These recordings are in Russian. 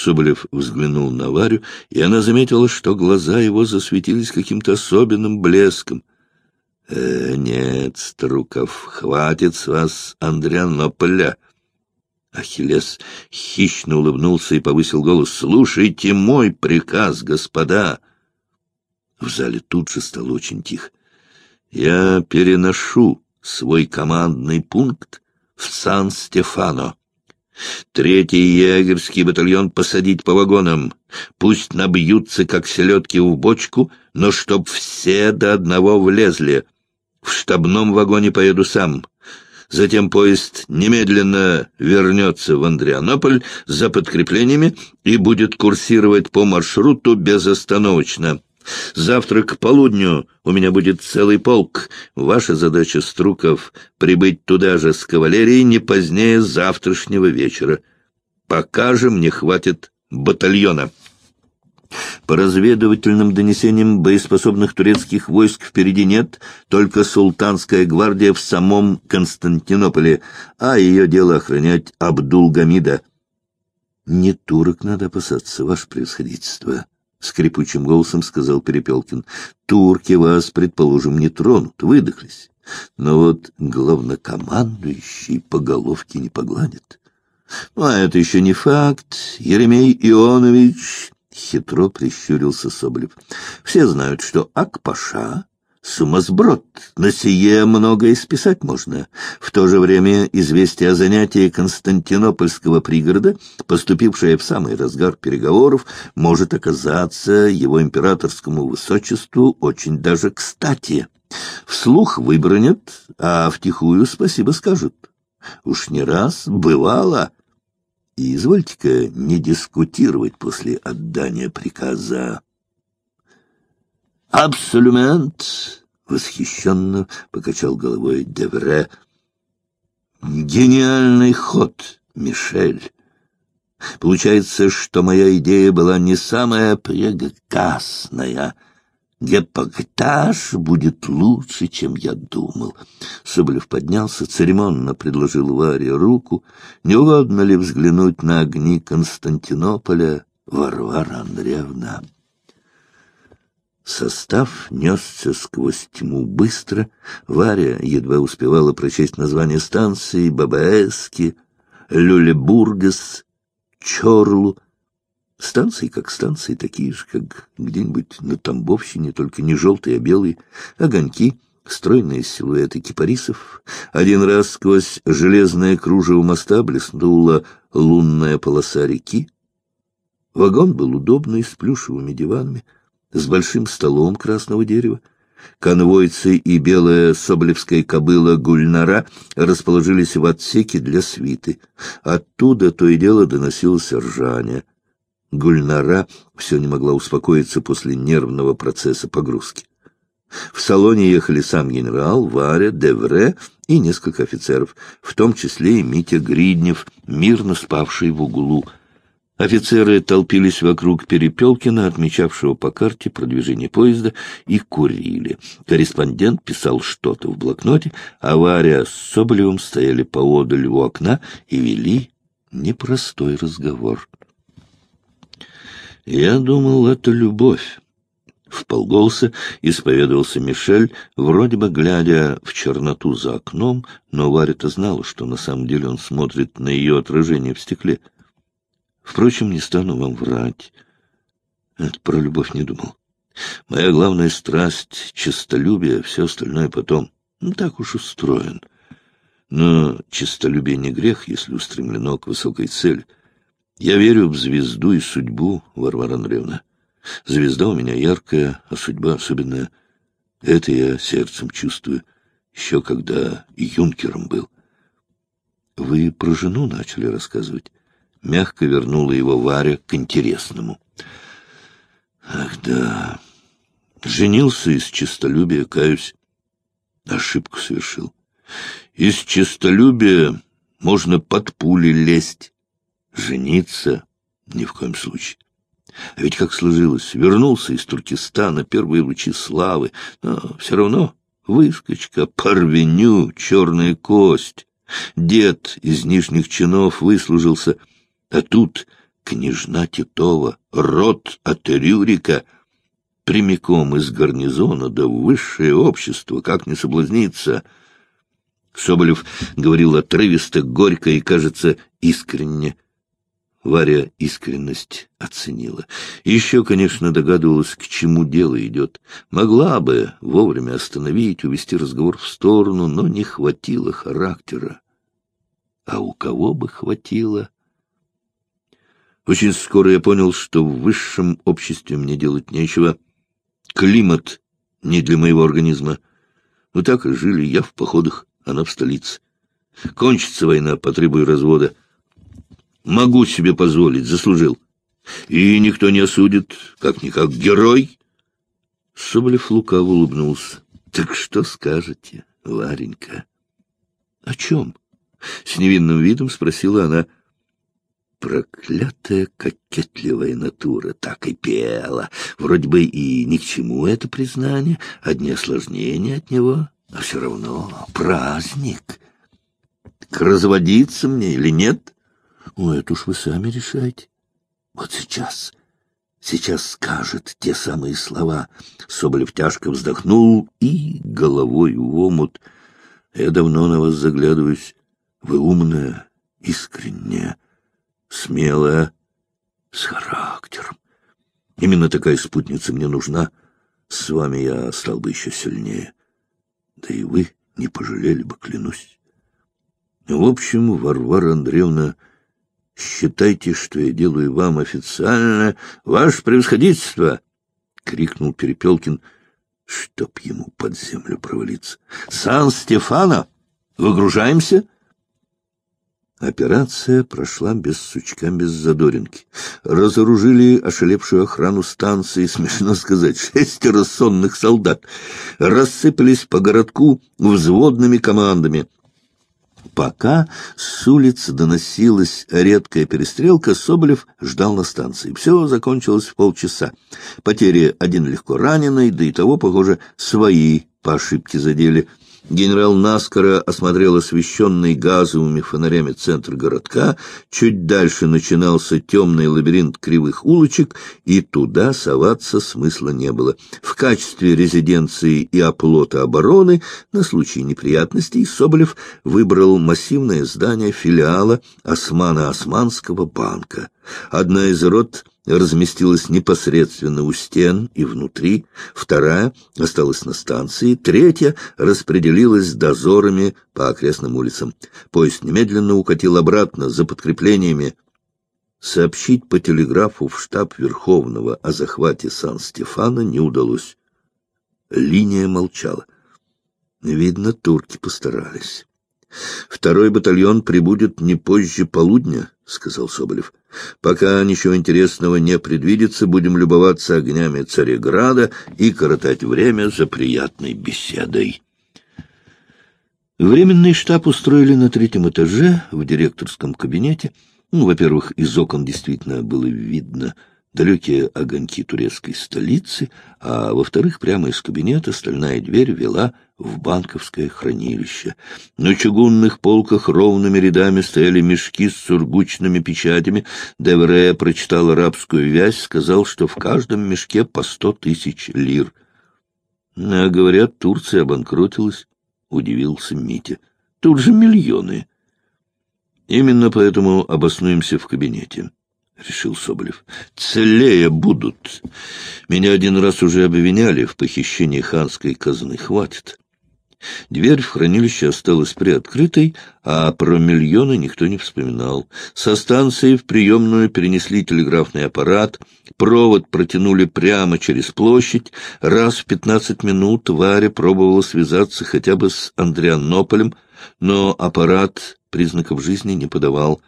Соболев взглянул на Варю, и она заметила, что глаза его засветились каким-то особенным блеском. «Э, нет, Струков, хватит с вас Андрианополя!» Ахиллес хищно улыбнулся и повысил голос. «Слушайте мой приказ, господа!» В зале тут же стало очень тихо. «Я переношу свой командный пункт в Сан-Стефано. Третий егерский батальон посадить по вагонам. Пусть набьются, как селедки в бочку, но чтоб все до одного влезли. В штабном вагоне поеду сам. Затем поезд немедленно вернется в Андрианополь за подкреплениями и будет курсировать по маршруту безостановочно. Завтра к полудню у меня будет целый полк. Ваша задача, Струков, прибыть туда же с кавалерией не позднее завтрашнего вечера. Пока же мне хватит батальона. По разведывательным донесениям боеспособных турецких войск впереди нет, только султанская гвардия в самом Константинополе, а ее дело охранять Абдул-Гамида. Не турок надо опасаться, ваше превосходительство. — скрипучим голосом сказал Перепелкин. — Турки вас, предположим, не тронут, выдохлись. Но вот главнокомандующий по головке не погладит. Ну, а это еще не факт, Еремей Ионович, — хитро прищурился Соболев. Все знают, что Акпаша сумасброд, на сие многое списать можно. В то же время известие о занятии Константинопольского пригорода, поступившее в самый разгар переговоров, может оказаться его императорскому высочеству очень даже кстати. Вслух выбронят, а втихую спасибо скажут. Уж не раз бывало. И извольте-ка не дискутировать после отдания приказа. «Абсолютно!» — восхищенно покачал головой Девре. «Гениальный ход, Мишель!» Получается, что моя идея была не самая прекрасная. Гепактаж будет лучше, чем я думал. Соболев поднялся, церемонно предложил Варе руку. Не угодно ли взглянуть на огни Константинополя, Варвара Андреевна? Состав несся сквозь тьму быстро. Варя едва успевала прочесть название станции Бабаэски, Люлебургас, Чорлу. Станции как станции, такие же, как где-нибудь на Тамбовщине, только не желтые, а белые. Огоньки, стройные силуэты кипарисов. Один раз сквозь железное кружево моста блеснула лунная полоса реки. Вагон был удобный, с плюшевыми диванами — с большим столом красного дерева. Конвойцы и белая соболевская кобыла Гульнара расположились в отсеке для свиты. Оттуда то и дело доносилось ржание. Гульнара все не могла успокоиться после нервного процесса погрузки. В салоне ехали сам генерал, Варя, Девре и несколько офицеров, в том числе и Митя Гриднев, мирно спавший в углу — Офицеры толпились вокруг Перепелкина, отмечавшего по карте продвижение поезда, и курили. Корреспондент писал что-то в блокноте, а Варя с Соболевым стояли поодаль у окна и вели непростой разговор. «Я думал, это любовь». В полголоса исповедовался Мишель, вроде бы глядя в черноту за окном, но Варя-то знала, что на самом деле он смотрит на ее отражение в стекле — Впрочем, не стану вам врать. Это про любовь не думал. Моя главная страсть — честолюбие, все остальное потом. Ну, так уж устроен. Но честолюбие не грех, если устремлено к высокой цели. Я верю в звезду и судьбу, Варвара Андреевна. Звезда у меня яркая, а судьба особенная. Это я сердцем чувствую, еще когда юнкером был. Вы про жену начали рассказывать мягко вернула его Варя к интересному. Ах да, женился из честолюбия, каюсь. Ошибку совершил. Из честолюбия можно под пули лезть. Жениться ни в коем случае. А ведь как сложилось, вернулся из Туркестана, первые лучи славы, но все равно выскочка, порвеню, черная кость. Дед из нижних чинов выслужился — а тут княжна Титова, род от Рюрика, прямиком из гарнизона до высшее общество, как не соблазниться. Соболев говорил отрывисто, горько и, кажется, искренне. Варя искренность оценила. Еще, конечно, догадывалась, к чему дело идет. Могла бы вовремя остановить, увести разговор в сторону, но не хватило характера. А у кого бы хватило? Очень скоро я понял, что в высшем обществе мне делать нечего. Климат не для моего организма. Ну так и жили я в походах, она в столице. Кончится война, потребую развода. Могу себе позволить, заслужил. И никто не осудит, как-никак герой. Соболев лукаво улыбнулся. — Так что скажете, Варенька? — О чем? — с невинным видом спросила она. Проклятая кокетливая натура так и пела. Вроде бы и ни к чему это признание, одни осложнения от него, а все равно праздник. К разводиться мне или нет? О, это уж вы сами решайте. Вот сейчас, сейчас скажет те самые слова. Соболев тяжко вздохнул и головой в омут. Я давно на вас заглядываюсь. Вы умная, искренняя, смелая, с характером. Именно такая спутница мне нужна. С вами я стал бы еще сильнее. Да и вы не пожалели бы, клянусь. В общем, Варвара Андреевна Считайте, что я делаю вам официально ваше превосходительство! — крикнул Перепелкин, чтоб ему под землю провалиться. — Сан-Стефано! Выгружаемся? Операция прошла без сучка, без задоринки. Разоружили ошалевшую охрану станции, смешно сказать, шестеро сонных солдат. Рассыпались по городку взводными командами — Пока с улицы доносилась редкая перестрелка, Соболев ждал на станции. Все закончилось в полчаса. Потери один легко раненый, да и того, похоже, свои по ошибке задели — Генерал наскоро осмотрел освещенный газовыми фонарями центр городка. Чуть дальше начинался темный лабиринт кривых улочек, и туда соваться смысла не было. В качестве резиденции и оплота обороны на случай неприятностей Соболев выбрал массивное здание филиала Османа-Османского банка. Одна из рот разместилась непосредственно у стен и внутри, вторая осталась на станции, третья распределилась дозорами по окрестным улицам. Поезд немедленно укатил обратно за подкреплениями. Сообщить по телеграфу в штаб Верховного о захвате Сан-Стефана не удалось. Линия молчала. Видно, турки постарались. Второй батальон прибудет не позже полудня, — сказал Соболев. — Пока ничего интересного не предвидится, будем любоваться огнями Цареграда и коротать время за приятной беседой. Временный штаб устроили на третьем этаже в директорском кабинете. Ну, во-первых, из окон действительно было видно далекие огоньки турецкой столицы, а во-вторых, прямо из кабинета стальная дверь вела в банковское хранилище. На чугунных полках ровными рядами стояли мешки с сургучными печатями. Девре прочитал арабскую вязь, сказал, что в каждом мешке по сто тысяч лир. А говорят, Турция обанкротилась, — удивился Митя. Тут же миллионы. Именно поэтому обоснуемся в кабинете. — решил Соболев. — Целее будут. Меня один раз уже обвиняли в похищении ханской казны. Хватит. Дверь в хранилище осталась приоткрытой, а про миллионы никто не вспоминал. Со станции в приемную перенесли телеграфный аппарат, провод протянули прямо через площадь. Раз в пятнадцать минут Варя пробовала связаться хотя бы с Андрианополем, но аппарат признаков жизни не подавал.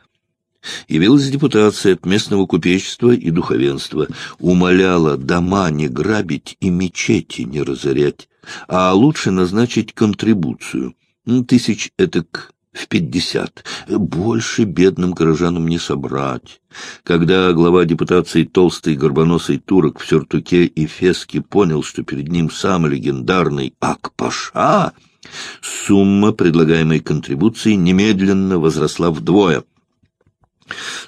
Явилась депутация от местного купечества и духовенства, умоляла дома не грабить и мечети не разорять, а лучше назначить контрибуцию, ну, тысяч этак в пятьдесят. Больше бедным горожанам не собрать. Когда глава депутации толстый горбоносый турок в сюртуке и феске понял, что перед ним сам легендарный Акпаша, сумма предлагаемой контрибуции немедленно возросла вдвое —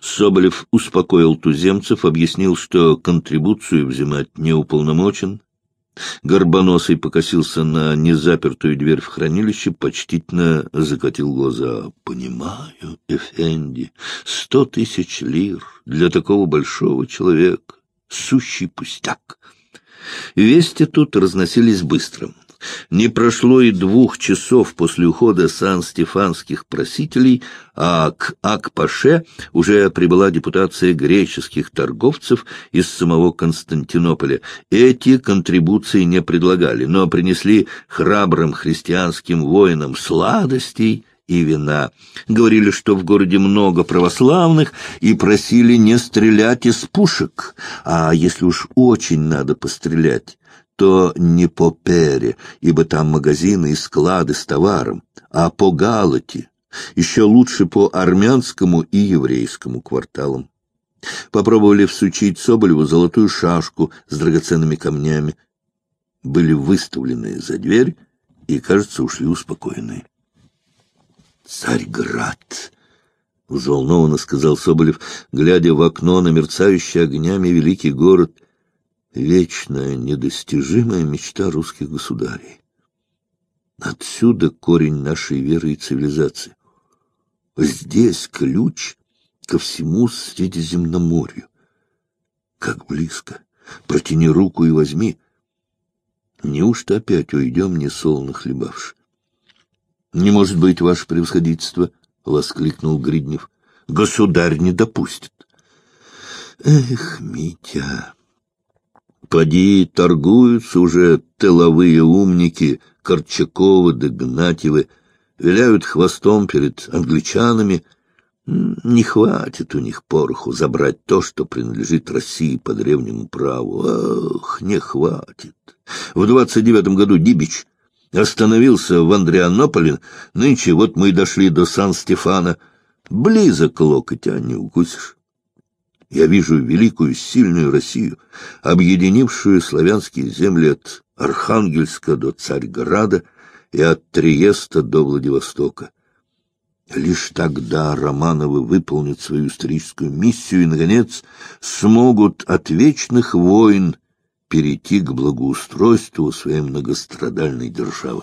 Соболев успокоил туземцев, объяснил, что контрибуцию взимать не уполномочен. Горбоносый покосился на незапертую дверь в хранилище, почтительно закатил глаза. — Понимаю, Эфенди, сто тысяч лир для такого большого человека — сущий пустяк. Вести тут разносились быстро. Не прошло и двух часов после ухода сан-стефанских просителей, а к Акпаше уже прибыла депутация греческих торговцев из самого Константинополя. Эти контрибуции не предлагали, но принесли храбрым христианским воинам сладостей и вина. Говорили, что в городе много православных, и просили не стрелять из пушек, а если уж очень надо пострелять, то не по Пере, ибо там магазины и склады с товаром, а по Галате, еще лучше по армянскому и еврейскому кварталам. Попробовали всучить Соболеву золотую шашку с драгоценными камнями. Были выставлены за дверь и, кажется, ушли успокоенные. «Царьград!» — взволнованно сказал Соболев, глядя в окно на мерцающий огнями великий город — вечная, недостижимая мечта русских государей. Отсюда корень нашей веры и цивилизации. Здесь ключ ко всему Средиземноморью. Как близко. Протяни руку и возьми. Неужто опять уйдем, не солоно хлебавши? — Не может быть, ваше превосходительство! — воскликнул Гриднев. — Государь не допустит. — Эх, Митя! Поди, торгуются уже тыловые умники Корчаковы да Гнатьевы, виляют хвостом перед англичанами. Не хватит у них пороху забрать то, что принадлежит России по древнему праву. Ах, не хватит. В двадцать девятом году Дибич остановился в Андрианополе, нынче вот мы дошли до Сан-Стефана. Близок локоть, а не укусишь. Я вижу великую, сильную Россию, объединившую славянские земли от Архангельска до Царьграда и от Триеста до Владивостока. Лишь тогда Романовы выполнят свою историческую миссию и, наконец, смогут от вечных войн перейти к благоустройству своей многострадальной державы.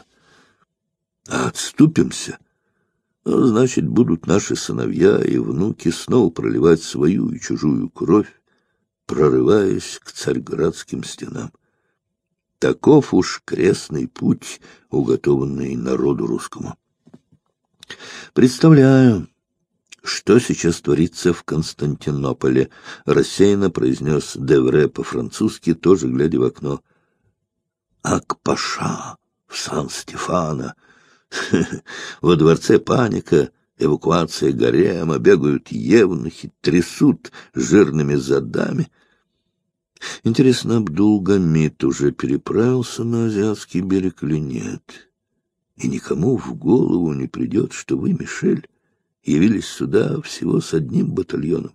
А отступимся — значит, будут наши сыновья и внуки снова проливать свою и чужую кровь, прорываясь к царьградским стенам. Таков уж крестный путь, уготованный народу русскому. Представляю, что сейчас творится в Константинополе, рассеянно произнес Девре по-французски, тоже глядя в окно. Акпаша в Сан-Стефано — Во дворце паника, эвакуация гарема, бегают евнухи, трясут жирными задами. Интересно, Абдул-Гамид уже переправился на азиатский берег или нет? И никому в голову не придет, что вы, Мишель, явились сюда всего с одним батальоном.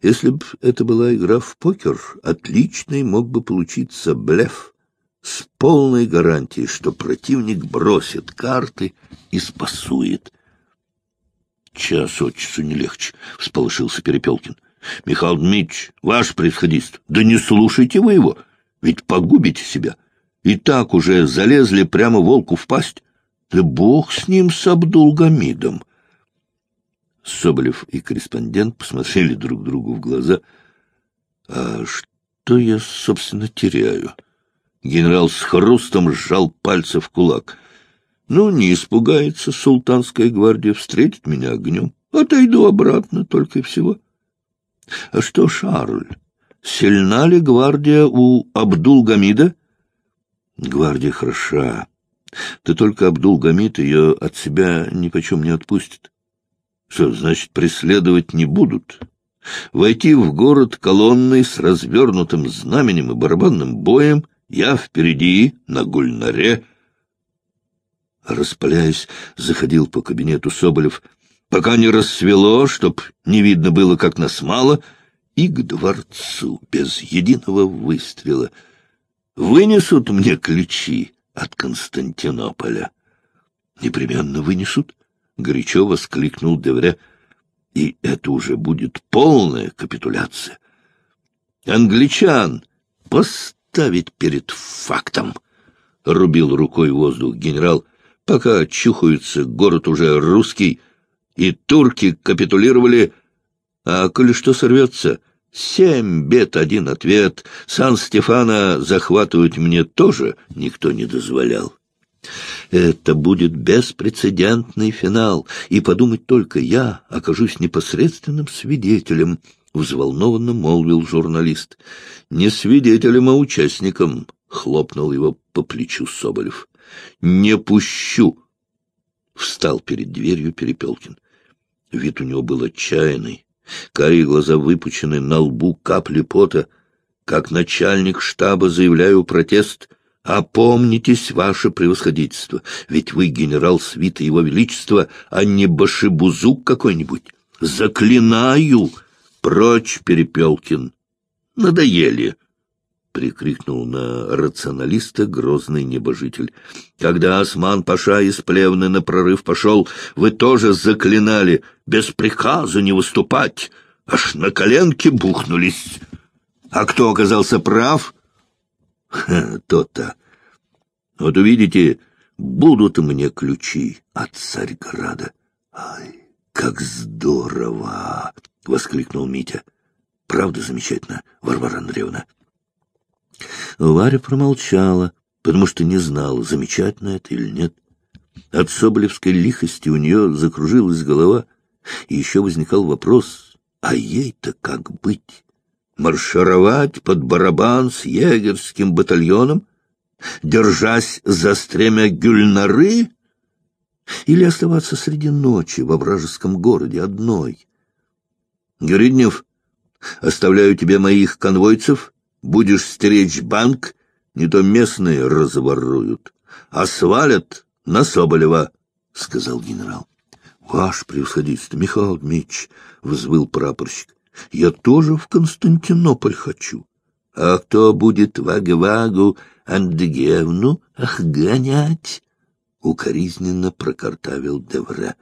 Если б это была игра в покер, отличный мог бы получиться блеф с полной гарантией, что противник бросит карты и спасует. Час от часу не легче, — всполошился Перепелкин. — Михаил Дмитриевич, ваш происходительство, да не слушайте вы его, ведь погубите себя. И так уже залезли прямо волку в пасть. Да бог с ним, с Абдулгамидом. Соболев и корреспондент посмотрели друг другу в глаза. — А что я, собственно, теряю? — Генерал с хрустом сжал пальцы в кулак. Ну, не испугается султанская гвардия, встретит меня огнем. Отойду обратно только и всего. А что, Шарль, сильна ли гвардия у Абдул-Гамида? Гвардия хороша. Ты только Абдул-Гамид ее от себя ни почем не отпустит. Что, значит, преследовать не будут? Войти в город колонной с развернутым знаменем и барабанным боем — я впереди, на гульнаре. Распаляясь, заходил по кабинету Соболев, пока не рассвело, чтоб не видно было, как нас мало, и к дворцу без единого выстрела. Вынесут мне ключи от Константинополя. Непременно вынесут, — горячо воскликнул Девре. И это уже будет полная капитуляция. Англичан поставить перед фактом, — рубил рукой воздух генерал, — пока чухаются, город уже русский, и турки капитулировали, а коли что сорвется, семь бед, один ответ, Сан-Стефана захватывать мне тоже никто не дозволял. Это будет беспрецедентный финал, и подумать только я окажусь непосредственным свидетелем, — взволнованно молвил журналист. — Не свидетелем, а участником, — хлопнул его по плечу Соболев. — Не пущу! — встал перед дверью Перепелкин. Вид у него был отчаянный. Карие глаза выпучены, на лбу капли пота. Как начальник штаба заявляю протест — Опомнитесь, ваше превосходительство, ведь вы генерал свита его величества, а не башибузук какой-нибудь. Заклинаю! Прочь, Перепелкин! Надоели! — прикрикнул на рационалиста грозный небожитель. Когда Осман Паша из Плевны на прорыв пошел, вы тоже заклинали без приказа не выступать, аж на коленки бухнулись. А кто оказался прав? То-то. Вот увидите, будут мне ключи от Царьграда. Ай, как здорово! — воскликнул Митя. — Правда замечательно, Варвара Андреевна? Варя промолчала, потому что не знала, замечательно это или нет. От соболевской лихости у нее закружилась голова, и еще возникал вопрос, а ей-то как быть? маршировать под барабан с егерским батальоном, держась за стремя Гюльнары, или оставаться среди ночи во вражеском городе одной? Гриднев, оставляю тебе моих конвойцев, будешь стеречь банк, не то местные разворуют, а свалят на Соболева, — сказал генерал. — Ваше превосходительство, Михаил Дмитриевич, — взвыл прапорщик, я тоже в Константинополь хочу. А кто будет Вагу-Вагу Андегевну гонять? Укоризненно прокартавил Девре.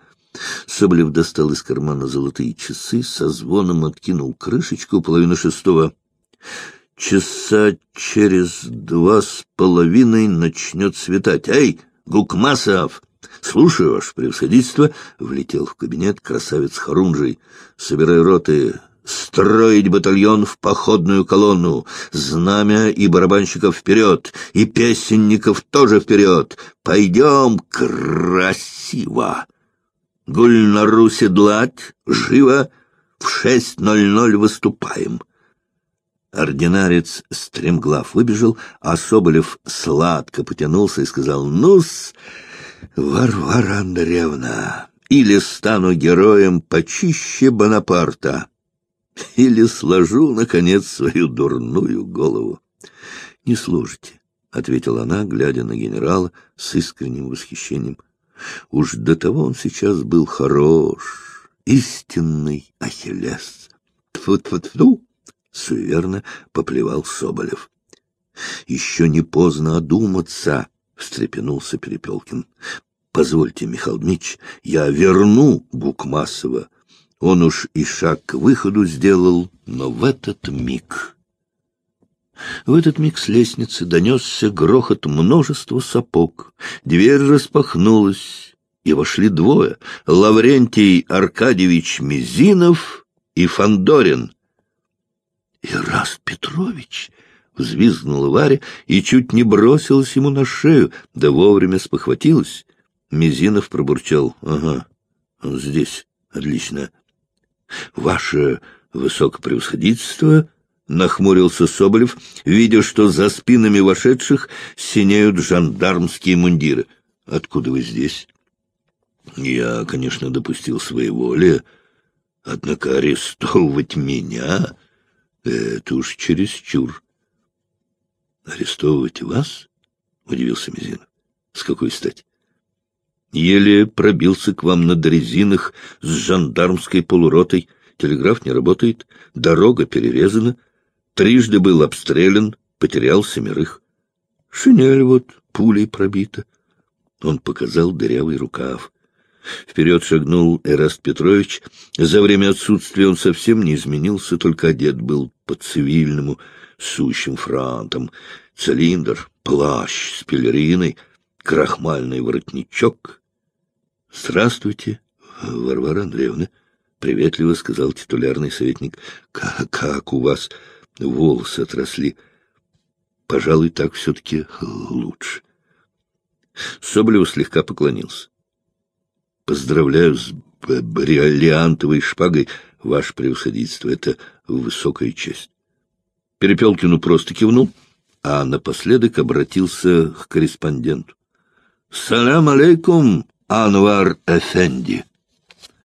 Соболев достал из кармана золотые часы, со звоном откинул крышечку половины шестого. Часа через два с половиной начнет светать. Эй, Гукмасов! Слушаю, ваше превосходительство, — влетел в кабинет красавец Харунжий. Собирай роты, Строить батальон в походную колонну, знамя и барабанщиков вперед, и песенников тоже вперед. Пойдем красиво. Гульнару седлать, живо, в шесть ноль ноль выступаем. Ординарец стремглав выбежал, а Соболев сладко потянулся и сказал, «Ну-с, Варвара Андреевна, или стану героем почище Бонапарта» или сложу, наконец, свою дурную голову. — Не служите, — ответила она, глядя на генерала с искренним восхищением. Уж до того он сейчас был хорош, истинный Ахиллес. Тфу-тфу-тфу! — суеверно поплевал Соболев. — Еще не поздно одуматься, — встрепенулся Перепелкин. — Позвольте, Михаил Дмитриевич, я верну Гукмасова он уж и шаг к выходу сделал, но в этот миг... В этот миг с лестницы донесся грохот множества сапог. Дверь распахнулась, и вошли двое — Лаврентий Аркадьевич Мизинов и Фандорин. «Ираст Петрович!» — взвизгнула Варя и чуть не бросилась ему на шею, да вовремя спохватилась. Мизинов пробурчал. «Ага, он здесь. Отлично. Ваше высокопревосходительство, — нахмурился Соболев, видя, что за спинами вошедших синеют жандармские мундиры. — Откуда вы здесь? — Я, конечно, допустил своеволие, однако арестовывать меня — это уж чересчур. — Арестовывать вас? — удивился Мизинов. — С какой стати? Еле пробился к вам на дрезинах с жандармской полуротой. Телеграф не работает, дорога перерезана. Трижды был обстрелян, потерял семерых. Шинель вот пулей пробита. Он показал дырявый рукав. Вперед шагнул Эраст Петрович. За время отсутствия он совсем не изменился, только одет был по-цивильному, сущим франтом. Цилиндр, плащ с пелериной, крахмальный воротничок. — Здравствуйте, Варвара Андреевна, — приветливо сказал титулярный советник. — Как у вас волосы отросли? Пожалуй, так все-таки лучше. Соболев слегка поклонился. — Поздравляю с бриллиантовой шпагой, ваше превосходительство. Это высокая честь. Перепелкину просто кивнул, а напоследок обратился к корреспонденту. — Салям алейкум, Анвар Эфенди.